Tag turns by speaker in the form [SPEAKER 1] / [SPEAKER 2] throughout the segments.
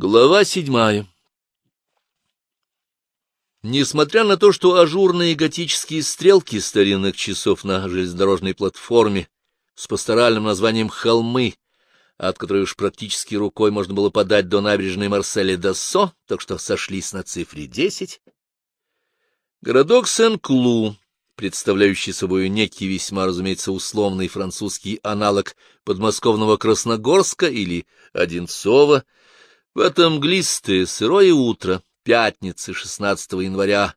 [SPEAKER 1] Глава седьмая. Несмотря на то, что ажурные готические стрелки старинных часов на железнодорожной платформе с пасторальным названием «Холмы», от которой уж практически рукой можно было подать до набережной МарселяДассо, так что сошлись на цифре десять, городок Сен-Клу, представляющий собой некий весьма, разумеется, условный французский аналог подмосковного Красногорска или Одинцова, в это мглистое сырое утро пятницы 16 января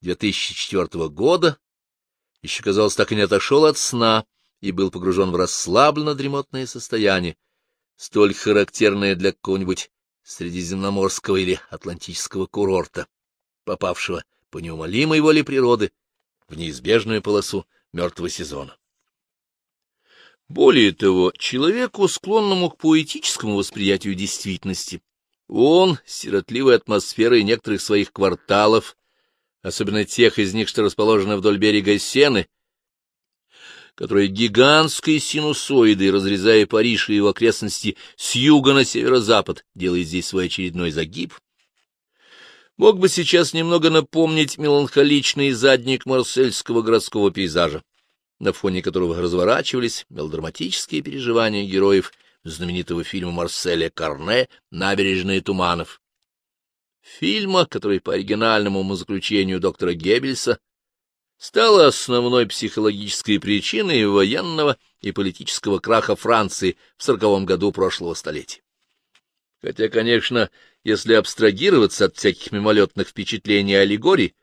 [SPEAKER 1] 2004 года еще, казалось, так и не отошел от сна и был погружен в расслабленно-дремотное состояние, столь характерное для какого-нибудь средиземноморского или атлантического курорта, попавшего по неумолимой воле природы в неизбежную полосу мертвого сезона. Более того, человеку, склонному к поэтическому восприятию действительности, он, сиротливой атмосферой некоторых своих кварталов, особенно тех из них, что расположены вдоль берега Сены, которые гигантской синусоидой, разрезая Париж и его окрестности с юга на северо-запад, делает здесь свой очередной загиб, мог бы сейчас немного напомнить меланхоличный задник марсельского городского пейзажа, на фоне которого разворачивались мелодраматические переживания героев знаменитого фильма Марселя Карне «Набережные туманов». Фильма, который по оригинальному заключению доктора Геббельса стала основной психологической причиной военного и политического краха Франции в сороковом году прошлого столетия. Хотя, конечно, если абстрагироваться от всяких мимолетных впечатлений и аллегорий,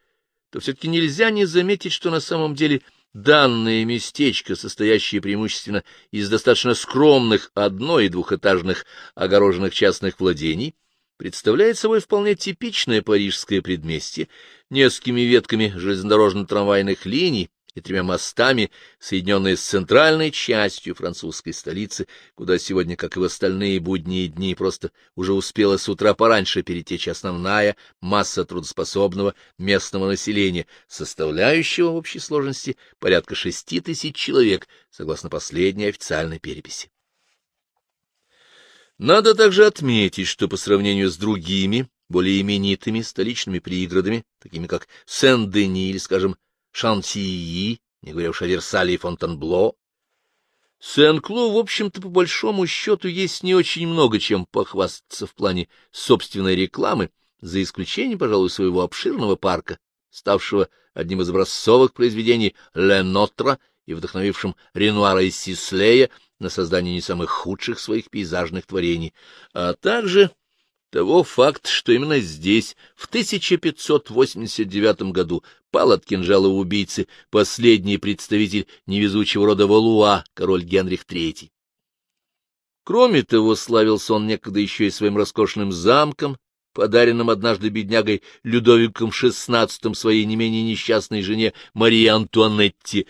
[SPEAKER 1] то все-таки нельзя не заметить, что на самом деле данное местечко, состоящее преимущественно из достаточно скромных одно- и двухэтажных огороженных частных владений, представляет собой вполне типичное парижское предместье, несколькими ветками железнодорожно-трамвайных линий и тремя мостами, соединенные с центральной частью французской столицы, куда сегодня, как и в остальные будние дни, просто уже успела с утра пораньше перетечь основная масса трудоспособного местного населения, составляющего в общей сложности порядка шести тысяч человек, согласно последней официальной переписи. Надо также отметить, что по сравнению с другими, более именитыми столичными пригородами, такими как Сен-Дени или, скажем, Шантии, не говоря уж о Версале и Фонтенбло, Сен-Клу, в общем-то, по большому счету, есть не очень много чем похвастаться в плане собственной рекламы, за исключением, пожалуй, своего обширного парка, ставшего одним из образцовых произведений Ле Нотра и вдохновившим Ренуара и Сислея на создание не самых худших своих пейзажных творений, а также того факт, что именно здесь, в 1589 году, пал от кинжала убийцы последний представитель невезучего рода Валуа, король Генрих III. Кроме того, славился он некогда еще и своим роскошным замком, подаренным однажды беднягой Людовиком XVI своей не менее несчастной жене Марии Антуанетти,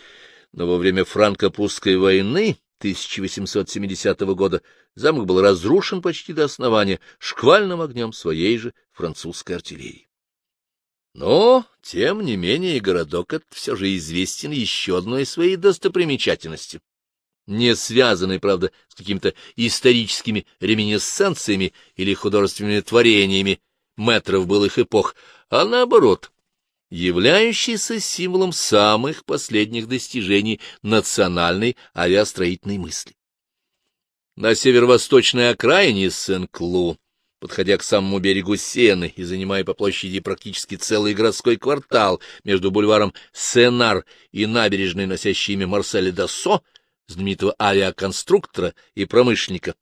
[SPEAKER 1] но во время франко-прусской войны 1870 года замок был разрушен почти до основания шквальным огнем своей же французской артиллерии. Но, тем не менее, городок этот все же известен еще одной своей достопримечательностью, не связанной, правда, с какими-то историческими реминесценциями или художественными творениями метров былых эпох, а наоборот, являющийся символом самых последних достижений национальной авиастроительной мысли. На северо-восточной окраине Сен-Клу, подходя к самому берегу Сены и занимая по площади практически целый городской квартал между бульваром Сенар и набережной, носящей имя МарселяДассо, знаменитого авиаконструктора и промышленника,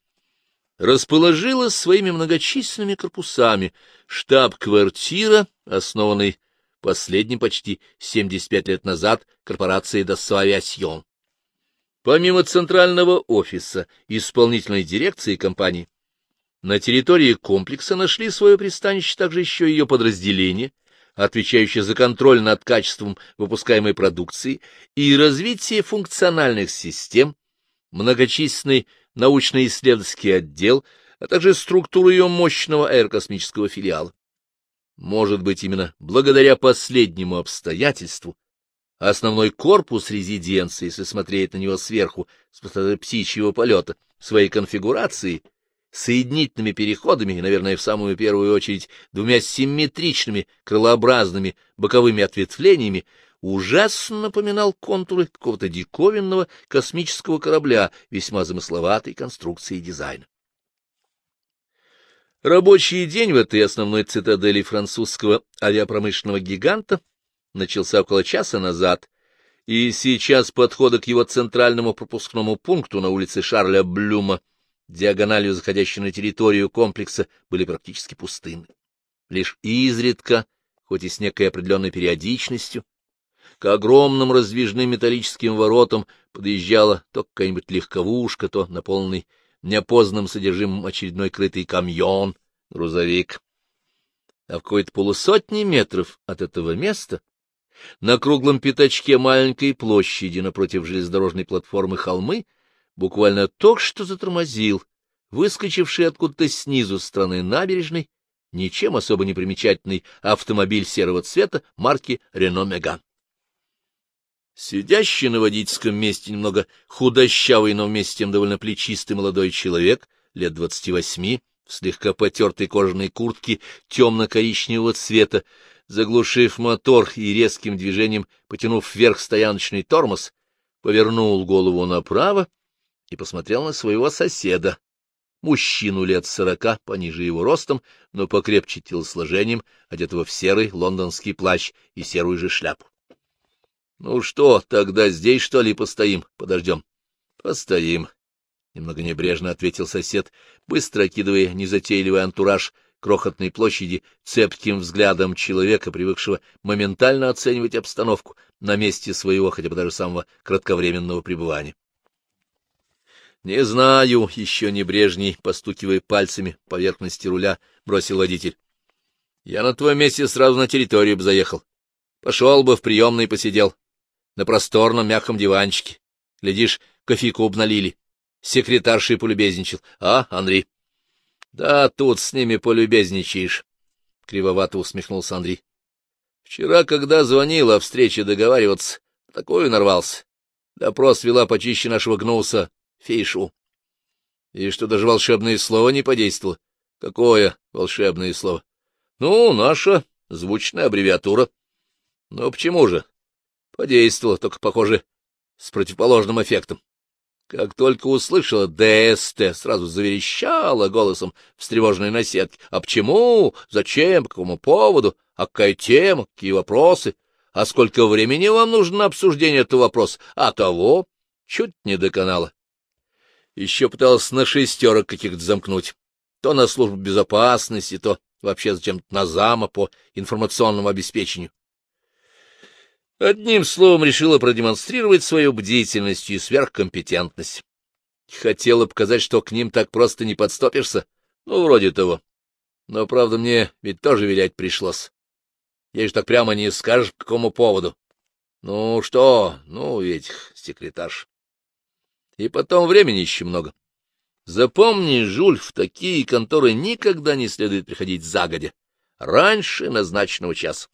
[SPEAKER 1] расположилась своими многочисленными корпусами штаб-квартира, основанный последним почти 75 лет назад корпорацией Dassault Авиасьон. Помимо центрального офиса исполнительной дирекции компании, на территории комплекса нашли свое пристанище также еще ее подразделения, отвечающие за контроль над качеством выпускаемой продукции и развитие функциональных систем, многочисленный научно-исследовательский отдел, а также структуру ее мощного аэрокосмического филиала. Может быть, именно благодаря последнему обстоятельству основной корпус резиденции, если смотреть на него сверху с высоты птичьего полета, своей конфигурации соединительными переходами и, наверное, в самую первую очередь двумя симметричными крылообразными боковыми ответвлениями, ужасно напоминал контуры какого-то диковинного космического корабля весьма замысловатой конструкции дизайна. Рабочий день в этой основной цитадели французского авиапромышленного гиганта начался около часа назад, и сейчас подходы к его центральному пропускному пункту на улице Шарля Блюма, диагональю заходящей на территорию комплекса, были практически пустынны. Лишь изредка, хоть и с некой определенной периодичностью, к огромным раздвижным металлическим воротам подъезжала то какая-нибудь легковушка, то наполненный неопознанным содержимым очередной крытый камьон, грузовик. А в какой-то полусотни метров от этого места, на круглом пятачке маленькой площади напротив железнодорожной платформы холмы, буквально только что затормозил, выскочивший откуда-то снизу стороны набережной, ничем особо не примечательный автомобиль серого цвета марки «Рено Меган». Сидящий на водительском месте немного худощавый, но вместе с тем довольно плечистый молодой человек, лет двадцати восьми, в слегка потертой кожаной куртке темно-коричневого цвета, заглушив мотор и резким движением потянув вверх стояночный тормоз, повернул голову направо и посмотрел на своего соседа, мужчину лет сорока, пониже его ростом, но покрепче телосложением, одетого в серый лондонский плащ и серую же шляпу. — Ну что, тогда здесь, что ли, постоим, подождем? — Постоим, — немного небрежно ответил сосед, быстро окидывая незатейливый антураж крохотной площади цепким взглядом человека, привыкшего моментально оценивать обстановку на месте своего хотя бы даже самого кратковременного пребывания. — Не знаю, — еще небрежней, постукивая пальцами по поверхности руля, бросил водитель. — Я на твоем месте сразу на территорию бы заехал. Пошел бы в приемный посидел на просторном мягком диванчике. Глядишь, кофейку обналили. Секретаршей полюбезничал. А, Андрей? — Да, тут с ними полюбезничаешь, — кривовато усмехнулся Андрей. — Вчера, когда звонил о встрече договариваться, такую нарвался. Допрос вела почище нашего гнуса, фейшу. И что даже волшебное слово не подействовало. Какое волшебное слово? Ну, наша звучная аббревиатура. Ну, почему же? Подействовало, только, похоже, с противоположным эффектом. Как только услышала ДСТ, сразу заверещала голосом встревоженной наседки. А почему? Зачем? По какому поводу? А какая тема? Какие вопросы? А сколько времени вам нужно на обсуждение этого вопроса? А того? Чуть не до канала. Еще пыталась на шестерок каких-то замкнуть. То на службу безопасности, то вообще зачем-то на зама по информационному обеспечению. Одним словом, решила продемонстрировать свою бдительность и сверхкомпетентность. Хотела показать, что к ним так просто не подстопишься. Ну, вроде того. Но, правда, мне ведь тоже вилять пришлось. Я же так прямо не скажешь, по какому поводу. Ну что, ну ведь, секретарш. И потом времени еще много. Запомни, Жуль, в такие конторы никогда не следует приходить загодя, раньше назначенного часа.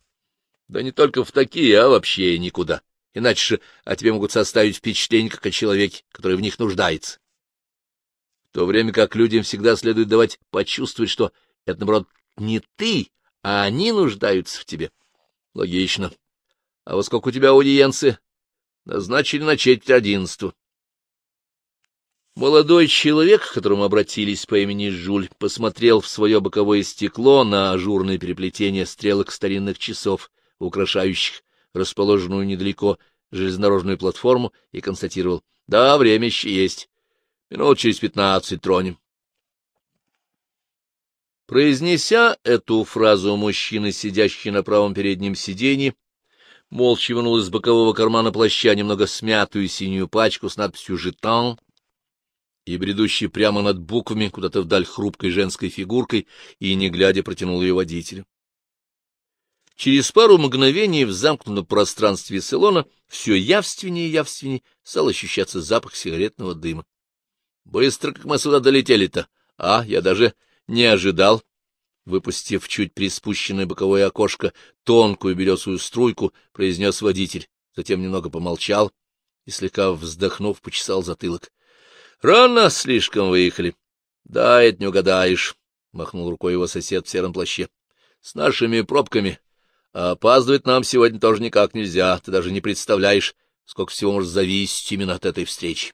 [SPEAKER 1] Да не только в такие, а вообще никуда. Иначе же о тебе могут составить впечатление, как о человеке, который в них нуждается. В то время как людям всегда следует давать почувствовать, что это, наоборот, не ты, а они нуждаются в тебе. Логично. А вот сколько у тебя аудиенции? Назначили на четверть одиннадцатого. Молодой человек, к которому обратились по имени Жуль, посмотрел в свое боковое стекло на ажурное переплетение стрелок старинных часов — украшающих расположенную недалеко железнодорожную платформу, и констатировал, да, время еще есть. Минут через пятнадцать тронем. Произнеся эту фразу, мужчина, сидящий на правом переднем сиденье, молча вынул из бокового кармана плаща немного смятую синюю пачку с надписью «Жетан» и, бредущий прямо над буквами, куда-то вдаль хрупкой женской фигуркой, и, не глядя, протянул ее водителю. Через пару мгновений в замкнутом пространстве салона все явственнее и явственнее стал ощущаться запах сигаретного дыма. Быстро, как мы сюда долетели-то, а, я даже не ожидал. Выпустив чуть приспущенное боковое окошко тонкую белесую струйку, произнес водитель, затем немного помолчал и, слегка вздохнув, почесал затылок. — Рано слишком выехали. Да, это не угадаешь, — махнул рукой его сосед в сером плаще. — С нашими пробками. А опаздывать нам сегодня тоже никак нельзя. Ты даже не представляешь, сколько всего может зависеть именно от этой встречи.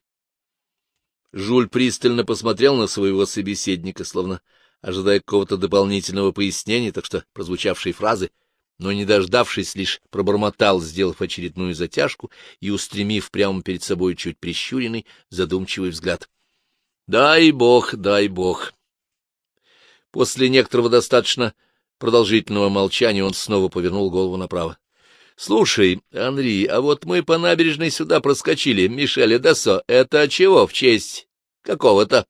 [SPEAKER 1] Жуль пристально посмотрел на своего собеседника, словно ожидая какого-то дополнительного пояснения, так что прозвучавшие фразы, но, не дождавшись, лишь пробормотал, сделав очередную затяжку и устремив прямо перед собой чуть прищуренный, задумчивый взгляд. Дай бог, дай бог. После некоторого достаточно продолжительного молчания он снова повернул голову направо. — Слушай, Анри, а вот мы по набережной сюда проскочили, Мишеля Дessо. Это чего, в честь какого-то?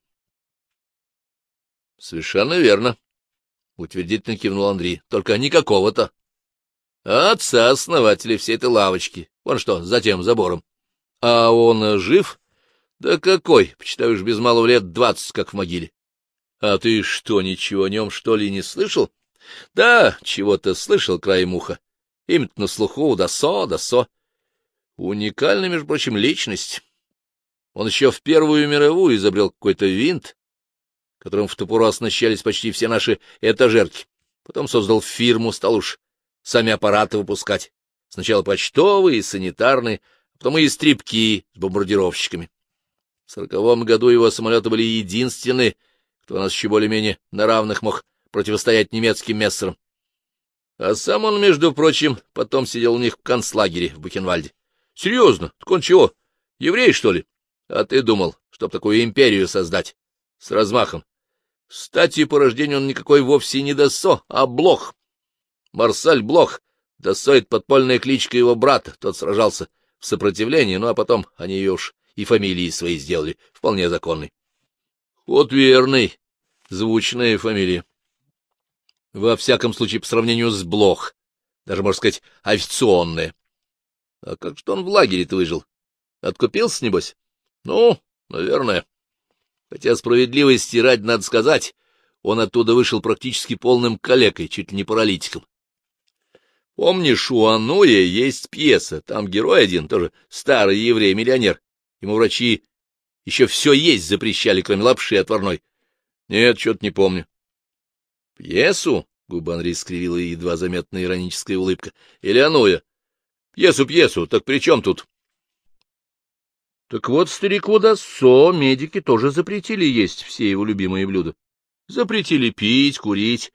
[SPEAKER 1] — Совершенно верно, — утвердительно кивнул Андрей. — Только не какого-то. Отца основателя всей этой лавочки. Вон что, за тем забором. А он жив? Да какой, почитаешь, без малого лет двадцать, как в могиле. А ты что, ничего о нем, что ли, не слышал? Да, чего-то слышал краем уха. Имя на слуху, Досо, Досо. Уникальная, между прочим, личность. Он еще в Первую мировую изобрел какой-то винт, которым в ту оснащались почти все наши этажерки. Потом создал фирму, стал уж сами аппараты выпускать. Сначала почтовые, санитарные, а потом и стрипки с бомбардировщиками. В сороковом году его самолеты были единственные, кто нас еще более-менее на равных мог противостоять немецким мессерам. А сам он, между прочим, потом сидел у них в концлагере в Бухенвальде. Серьезно? Так он чего, еврей, что ли? А ты думал, чтоб такую империю создать? С размахом. Кстати, по рождению он никакой вовсе не Досо, а Блох. Марсаль Блох. Досо — это подпольная кличка его брата, тот сражался в сопротивлении, ну а потом они ее уж и фамилии свои сделали, вполне законной. Вот верный, звучная фамилия. Во всяком случае, по сравнению с Блох, даже, можно сказать, авиационная. А как же он в лагере-то выжил? Откупился, небось? Ну, наверное. Хотя справедливости ради надо сказать, он оттуда вышел практически полным калекой, чуть ли не паралитиком. Помнишь, у Ануя есть пьеса, там герой один, тоже старый еврей-миллионер, Ему врачи еще все есть запрещали, кроме лапши отварной. Нет, что-то не помню. Пьесу? Губа Андрей скривила едва заметная ироническая улыбка. Или Ануя? Пьесу, пьесу, так при чем тут? Так вот, старику Дасо медики тоже запретили есть все его любимые блюда. Запретили пить, курить.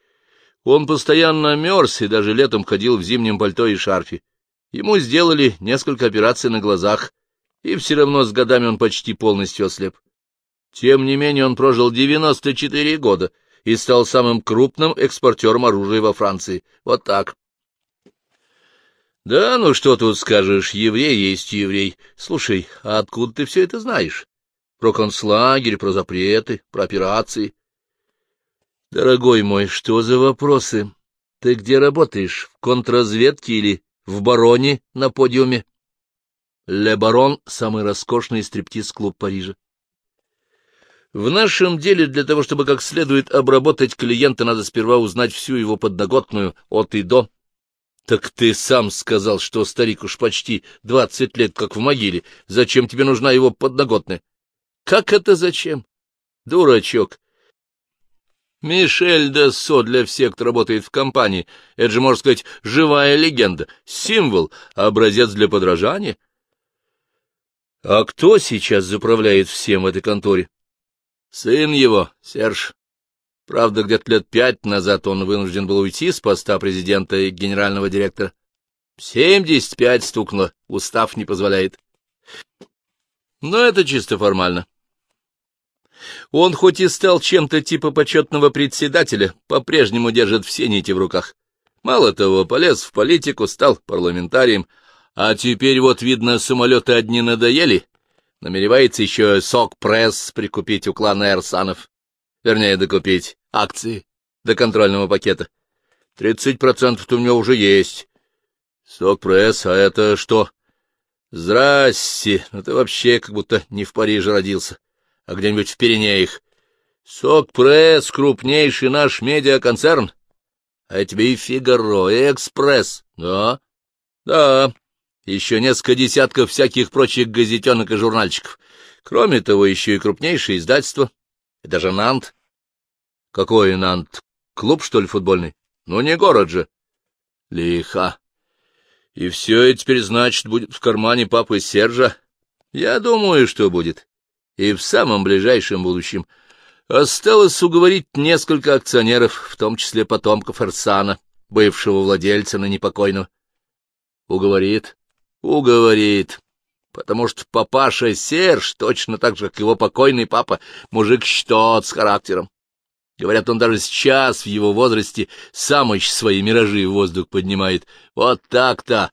[SPEAKER 1] Он постоянно мерз и даже летом ходил в зимнем пальто и шарфе. Ему сделали несколько операций на глазах, и все равно с годами он почти полностью ослеп. Тем не менее он прожил 94 года и стал самым крупным экспортером оружия во Франции. Вот так. Да, ну что тут скажешь, еврей есть еврей. Слушай, а откуда ты все это знаешь? Про концлагерь, про запреты, про операции. Дорогой мой, что за вопросы? Ты где работаешь, в контрразведке или в бароне на подиуме? Ле Барон — самый роскошный стриптиз-клуб Парижа. В нашем деле для того, чтобы как следует обработать клиента, надо сперва узнать всю его подноготную от и до. Так ты сам сказал, что старик уж почти двадцать лет как в могиле. Зачем тебе нужна его подноготная? Как это зачем? Дурачок. Мишель Дессо для всех, кто работает в компании. Это же, можно сказать, живая легенда, символ, образец для подражания. А кто сейчас заправляет всем в этой конторе? Сын его, Серж. Правда, где-то лет пять назад он вынужден был уйти с поста президента и генерального директора. Семьдесят пять стукнуло, устав не позволяет. Но это чисто формально. Он хоть и стал чем-то типа почетного председателя, по-прежнему держит все нити в руках. Мало того, полез в политику, стал парламентарием, а теперь вот, видно, самолеты одни надоели. Намеревается еще сок-пресс прикупить у клана Эрсанов. Вернее, докупить акции до контрольного пакета. Тридцать процентов-то у него уже есть. Сок-пресс, а это что? Здрасте, ну ты вообще как будто не в Париже родился, а где-нибудь в Пиренеях. Сок-пресс — крупнейший наш медиаконцерн. А тебе и Фигаро, и Экспресс. Да, да, еще несколько десятков всяких прочих газетенок и журнальчиков. Кроме того, еще и крупнейшее издательство, и даже Нант, — Какой Нант? Клуб, что ли, футбольный? Ну, не город же. — Лиха. И все это теперь, значит, будет в кармане папы Сержа? Я думаю, что будет. И в самом ближайшем будущем. Осталось уговорить несколько акционеров, в том числе потомков Арсана, бывшего владельца на непокойного. Уговорит? Уговорит. Потому что папаша Серж, точно так же, как его покойный папа, мужик что с характером. Говорят, он даже сейчас, в его возрасте, сам еще свои миражи в воздух поднимает. Вот так-то.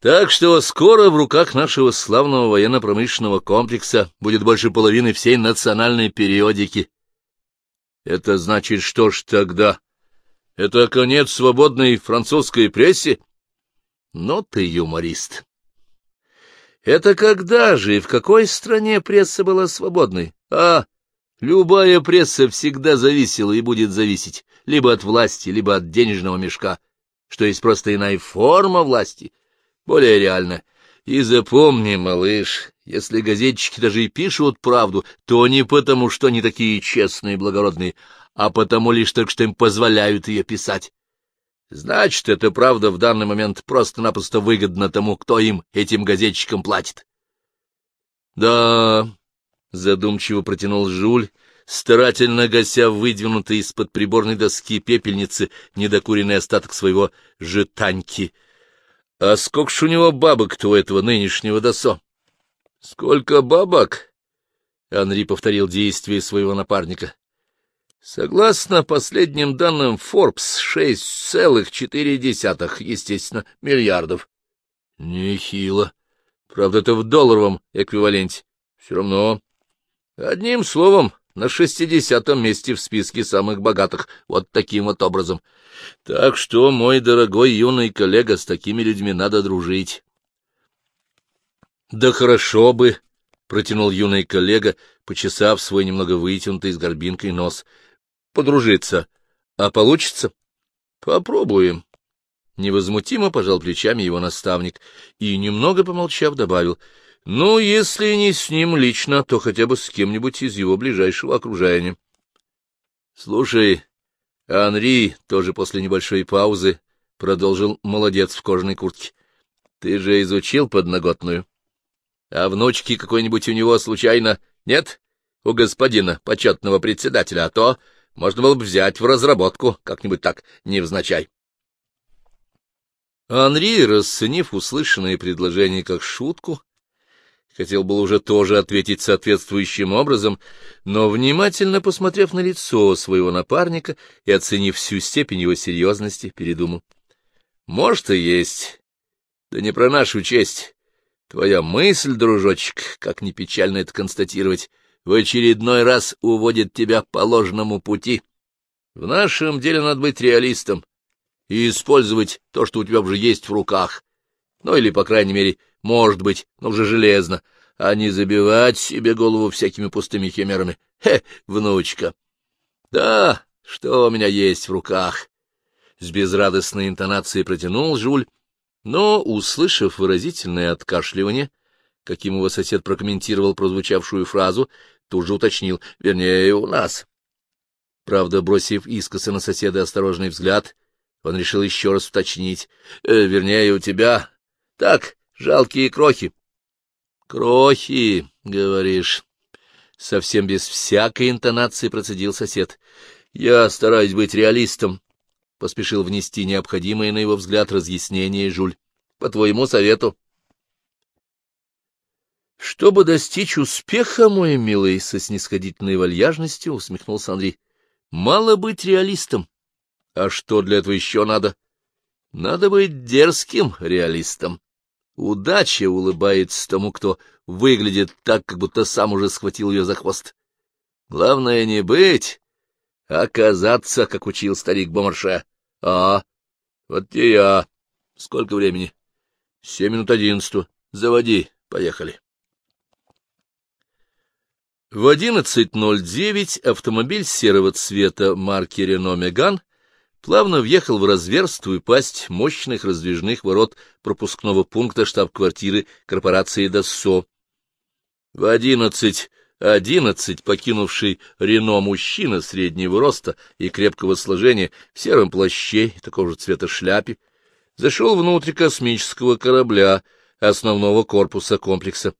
[SPEAKER 1] Так что скоро в руках нашего славного военно-промышленного комплекса будет больше половины всей национальной периодики. Это значит, что ж тогда? Это конец свободной французской прессе? Ну ты юморист. Это когда же и в какой стране пресса была свободной? А, любая пресса всегда зависела и будет зависеть либо от власти, либо от денежного мешка, что есть просто иная форма власти, более реально. И запомни, малыш, если газетчики даже и пишут правду, то не потому, что они такие честные и благородные, а потому лишь только что им позволяют ее писать. Значит, это правда в данный момент просто-напросто выгодно тому, кто им, этим газетчикам, платит. — Да, — задумчиво протянул Жуль, старательно гася выдвинутый из-под приборной доски пепельницы недокуренный остаток своего жетаньки. — А сколько ж у него бабок-то у этого нынешнего досо? — Сколько бабок? — Анри повторил действия своего напарника. Согласно последним данным Forbes, шесть целых четыре десятых, естественно, миллиардов. Нехило. Правда, это в долларовом эквиваленте. Все равно. Одним словом, на шестидесятом месте в списке самых богатых, вот таким вот образом. Так что, мой дорогой юный коллега, с такими людьми надо дружить. — Да хорошо бы, — протянул юный коллега, почесав свой немного вытянутый с горбинкой нос подружиться. А получится? Попробуем. Невозмутимо пожал плечами его наставник и, немного помолчав, добавил, ну, если не с ним лично, то хотя бы с кем-нибудь из его ближайшего окружения. Слушай, Анри, тоже после небольшой паузы, продолжил молодец в кожаной куртке. Ты же изучил подноготную. А внучки какой-нибудь у него случайно нет? У господина, почетного председателя, а то можно было бы взять в разработку, как-нибудь так, невзначай. Анри, расценив услышанное предложение как шутку, хотел был уже тоже ответить соответствующим образом, но, внимательно посмотрев на лицо своего напарника и оценив всю степень его серьезности, передумал. — Может, и есть. Да не про нашу честь. Твоя мысль, дружочек, как ни печально это констатировать, в очередной раз уводит тебя по ложному пути. В нашем деле надо быть реалистом и использовать то, что у тебя уже есть в руках. Ну, или, по крайней мере, может быть, но уже железно, а не забивать себе голову всякими пустыми химерами. Хе, внучка! Да, что у меня есть в руках? С безрадостной интонацией протянул Жуль, но, услышав выразительное откашливание, каким его сосед прокомментировал прозвучавшую фразу, тут же уточнил, вернее, у нас. Правда, бросив искоса на соседа осторожный взгляд, он решил еще раз уточнить, э, вернее, у тебя. Так, жалкие крохи. Крохи, говоришь. Совсем без всякой интонации процедил сосед. Я стараюсь быть реалистом, — поспешил внести необходимое, на его взгляд, разъяснение Жуль. По твоему совету. Чтобы достичь успеха, мой милый, со снисходительной вальяжностью усмехнулся Андрей. Мало быть реалистом. А что для этого еще надо? Надо быть дерзким реалистом. Удача улыбается тому, кто выглядит так, как будто сам уже схватил ее за хвост. Главное не быть, а оказаться, как учил старик Бомарше. А, вот и я. Сколько времени? Семь минут одиннадцатого. Заводи, поехали. В 11.09 автомобиль серого цвета марки «Рено Меган» плавно въехал в разверстую пасть мощных раздвижных ворот пропускного пункта штаб-квартиры корпорации «Доссо». В одиннадцать Одиннадцать, покинувший Рено мужчина среднего роста и крепкого сложения в сером плаще и такого же цвета шляпе, зашел внутрь космического корабля основного корпуса комплекса.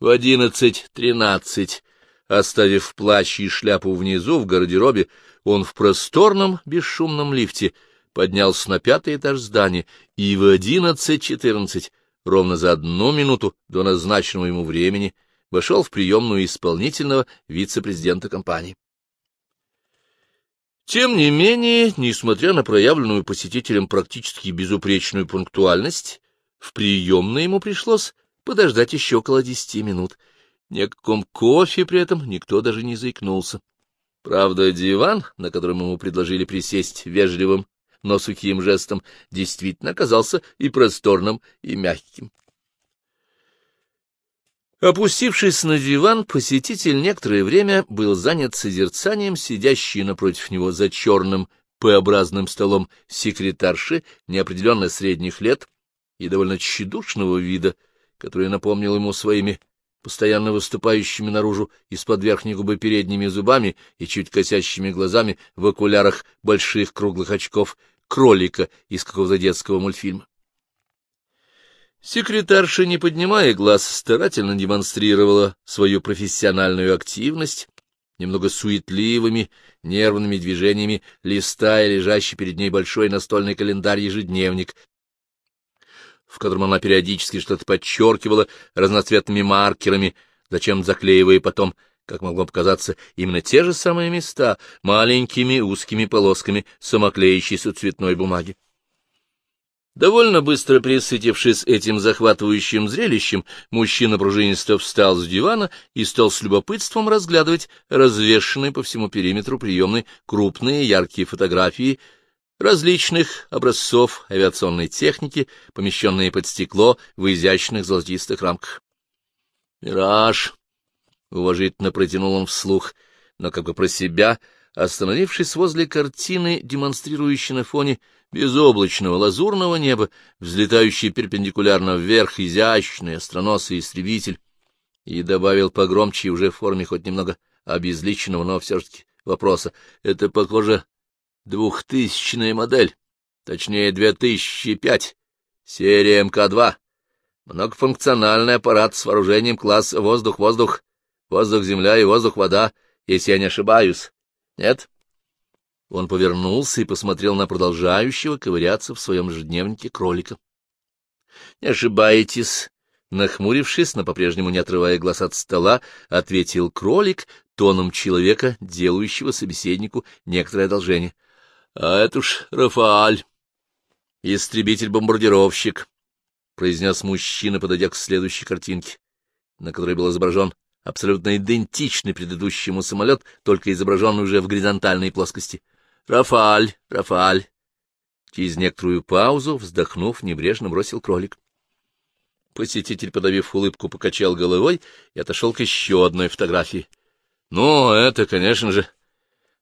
[SPEAKER 1] В одиннадцать тринадцать, оставив плащ и шляпу внизу в гардеробе, он в просторном бесшумном лифте поднялся на пятый этаж здания и в одиннадцать четырнадцать, ровно за одну минуту до назначенного ему времени, вошел в приемную исполнительного вице-президента компании. Тем не менее, несмотря на проявленную посетителям практически безупречную пунктуальность, в приемной ему пришлось подождать еще около десяти минут. Ни о каком кофе при этом никто даже не заикнулся. Правда, диван, на котором ему предложили присесть вежливым, но сухим жестом, действительно оказался и просторным, и мягким. Опустившись на диван, посетитель некоторое время был занят созерцанием сидящей напротив него за черным П-образным столом секретарши неопределенно средних лет и довольно тщедушного вида, который напомнил ему своими постоянно выступающими наружу из-под верхней губы передними зубами и чуть косящими глазами в окулярах больших круглых очков кролика из какого-то детского мультфильма. Секретарша, не поднимая глаз, старательно демонстрировала свою профессиональную активность, немного суетливыми, нервными движениями, листая лежащий перед ней большой настольный календарь-ежедневник, в котором она периодически что-то подчеркивала разноцветными маркерами, зачем заклеивая потом, как могло показаться, именно те же самые места маленькими узкими полосками самоклеящейся цветной бумаги. Довольно быстро присытившись этим захватывающим зрелищем, мужчина пружинисто встал с дивана и стал с любопытством разглядывать развешанные по всему периметру приемной крупные яркие фотографии различных образцов авиационной техники, помещенные под стекло в изящных золотистых рамках. «Мираж!» — уважительно протянул он вслух, но как бы про себя, остановившись возле картины, демонстрирующей на фоне безоблачного лазурного неба, взлетающий перпендикулярно вверх изящный остроносый истребитель, и добавил погромче уже в форме хоть немного обезличенного, но все-таки вопроса. Это, похоже, двухтысячная модель, точнее, две тысячи пять, серия МК-2, многофункциональный аппарат с вооружением класса воздух-воздух, воздух-земля и воздух-вода, если я не ошибаюсь. Нет? Он повернулся и посмотрел на продолжающего ковыряться в своем ежедневнике кролика. — Не ошибаетесь, — нахмурившись, но по-прежнему не отрывая глаз от стола, ответил кролик тоном человека, делающего собеседнику некоторое одолжение. — А это уж Рафааль, истребитель-бомбардировщик, — произнес мужчина, подойдя к следующей картинке, на которой был изображен абсолютно идентичный предыдущему самолет, только изображенный уже в горизонтальной плоскости. Рафаль, Рафаль. Через некоторую паузу, вздохнув, небрежно бросил кролик. Посетитель, подавив улыбку, покачал головой и отошел к еще одной фотографии. — Ну, это, конечно же...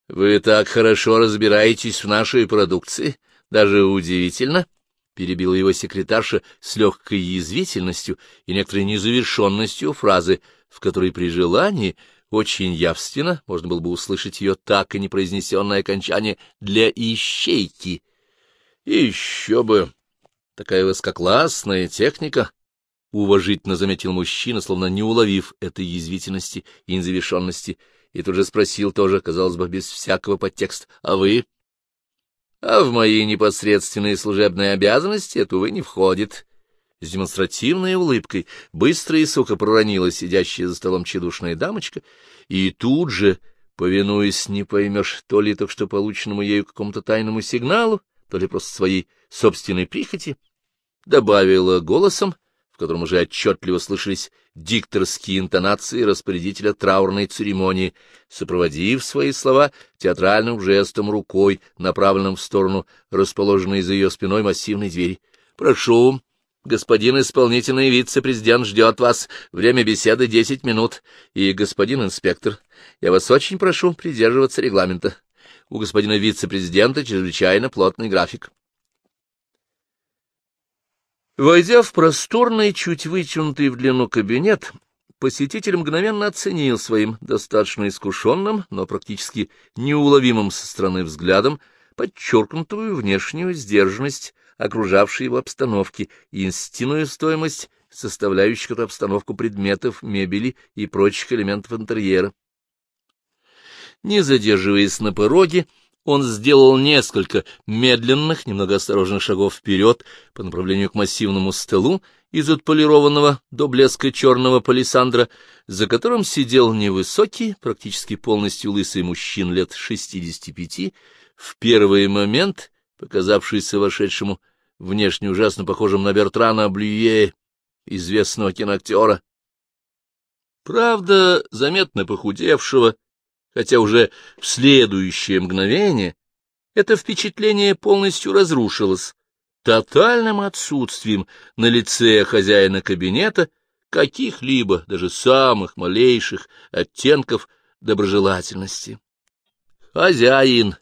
[SPEAKER 1] Вы так хорошо разбираетесь в нашей продукции, даже удивительно, — перебила его секретарша с легкой язвительностью и некоторой незавершенностью фразы, в которой при желании очень явственно можно было бы услышать ее так и непроизнесенное окончание «для ищейки». Еще бы! Такая высококлассная техника! — уважительно заметил мужчина, словно не уловив этой язвительности и незавершенности, и тут же спросил тоже, казалось бы, без всякого подтекста, «А вы?» «А в мои непосредственные служебные обязанности это, увы, не входит», с демонстративной улыбкой быстро и сухо проронила сидящая за столом чедушная дамочка, и тут же, повинуясь, не поймешь, то ли только что полученному ею какому-то тайному сигналу, то ли просто своей собственной прихоти, добавила голосом, в котором уже отчетливо слышались дикторские интонации распорядителя траурной церемонии, сопроводив свои слова театральным жестом рукой, направленным в сторону расположенной за ее спиной массивной двери. — Прошу, Господин исполнительный вице-президент ждет вас. Время беседы десять минут. И, господин инспектор, я вас очень прошу придерживаться регламента. У господина вице-президента чрезвычайно плотный график. Войдя в просторный, чуть вытянутый в длину кабинет, посетитель мгновенно оценил своим достаточно искушенным, но практически неуловимым со стороны взглядом подчеркнутую внешнюю сдержанность окружавшей его обстановки и истинную стоимость составляющих эту обстановку предметов, мебели и прочих элементов интерьера. Не задерживаясь на пороге, он сделал несколько медленных, немного осторожных шагов вперед по направлению к массивному столу из отполированного до блеска черного палисандра, за которым сидел невысокий, практически полностью лысый мужчина лет шестидесяти пяти, в первый момент показавшийся вошедшему внешне ужасно похожим на Бертрана Блюе, известного киноактера. Правда, заметно похудевшего, хотя уже в следующее мгновение это впечатление полностью разрушилось тотальным отсутствием на лице хозяина кабинета каких-либо, даже самых малейших оттенков доброжелательности. Хозяин,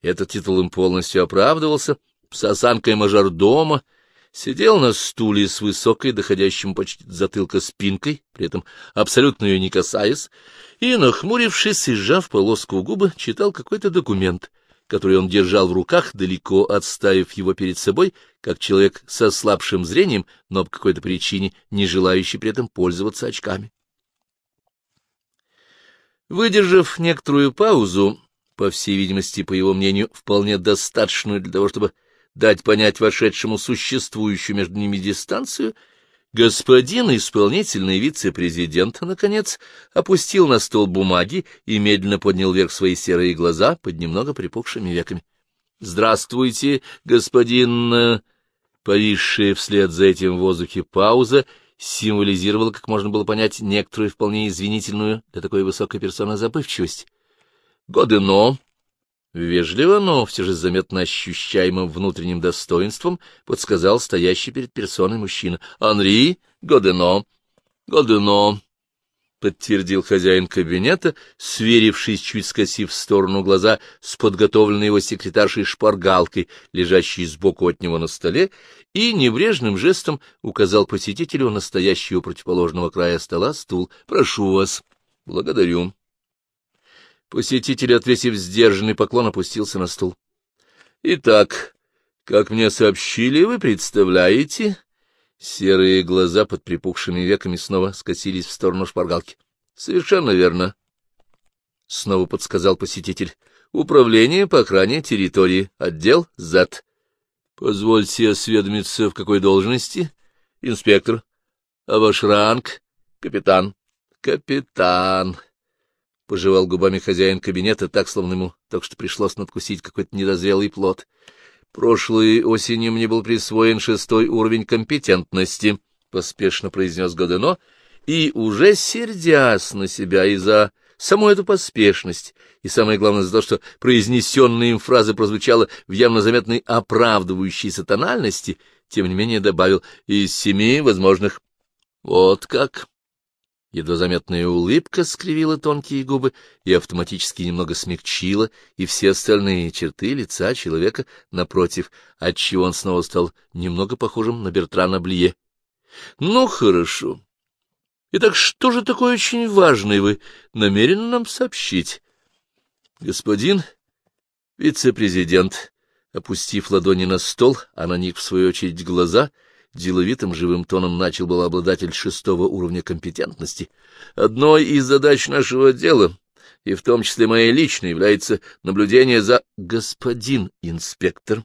[SPEAKER 1] этот титул им полностью оправдывался, с осанкой мажордома, сидел на стуле с высокой, доходящим почти до затылка спинкой, при этом абсолютно ее не касаясь, и, нахмурившись и сжав полоску губы, читал какой-то документ, который он держал в руках, далеко отставив его перед собой, как человек со слабшим зрением, но по какой-то причине не желающий при этом пользоваться очками. Выдержав некоторую паузу, по всей видимости, по его мнению, вполне достаточную для того, чтобы дать понять вошедшему существующую между ними дистанцию, господин исполнительный вице-президент, наконец, опустил на стол бумаги и медленно поднял вверх свои серые глаза под немного припухшими веками. — Здравствуйте, господин... Э, повисшая вслед за этим в воздухе пауза символизировала, как можно было понять, некоторую вполне извинительную для такой высокой персоны забывчивость. — Годено, Вежливо, но все же заметно ощущаемым внутренним достоинством подсказал стоящий перед персоной мужчина. — Анри Годено. — Годено, — подтвердил хозяин кабинета, сверившись, чуть скосив в сторону глаза с подготовленной его секретаршей шпаргалкой, лежащей сбоку от него на столе, и небрежным жестом указал посетителю настоящего противоположного края стола стул. — Прошу вас. — Благодарю. Посетитель, отвесив сдержанный поклон, опустился на стул. — Итак, как мне сообщили, вы представляете... Серые глаза под припухшими веками снова скосились в сторону шпаргалки. — Совершенно верно. — снова подсказал посетитель. — Управление по охране территории. Отдел ЗАТ. — Позвольте осведомиться, в какой должности? — Инспектор. — А ваш ранг? — Капитан. — Капитан. — пожевал губами хозяин кабинета, так, словно ему только что пришлось надкусить какой-то недозрелый плод. — Прошлой осенью мне был присвоен шестой уровень компетентности, — поспешно произнес Годено, и, уже сердясь на себя и за саму эту поспешность, и самое главное за то, что произнесенная им фраза прозвучала в явно заметной оправдывающейся тональности, тем не менее добавил «из семи возможных». — Вот как! Едва заметная улыбка скривила тонкие губы и автоматически немного смягчила и все остальные черты лица человека напротив, отчего он снова стал немного похожим на Бертрана Блие. — Ну, хорошо. Итак, что же такое очень важное вы намерены нам сообщить? — Господин вице-президент, опустив ладони на стол, а на них, в свою очередь, глаза — Деловитым живым тоном начал был обладатель шестого уровня компетентности. «Одной из задач нашего дела, и в том числе моей личной, является наблюдение за господин инспектор».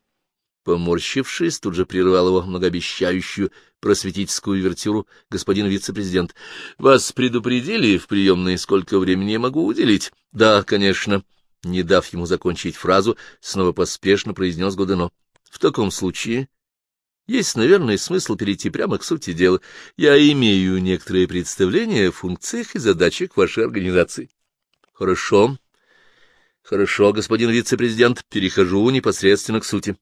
[SPEAKER 1] Поморщившись, тут же прервал его многообещающую просветительскую вертюру господин вице-президент. — Вас предупредили в приемной, сколько времени я могу уделить? — Да, конечно. Не дав ему закончить фразу, снова поспешно произнес Годено. — В таком случае есть, наверное, смысл перейти прямо к сути дела. Я имею некоторые представления о функциях и задачах вашей организации. Хорошо. Хорошо, господин вице-президент, перехожу непосредственно к сути.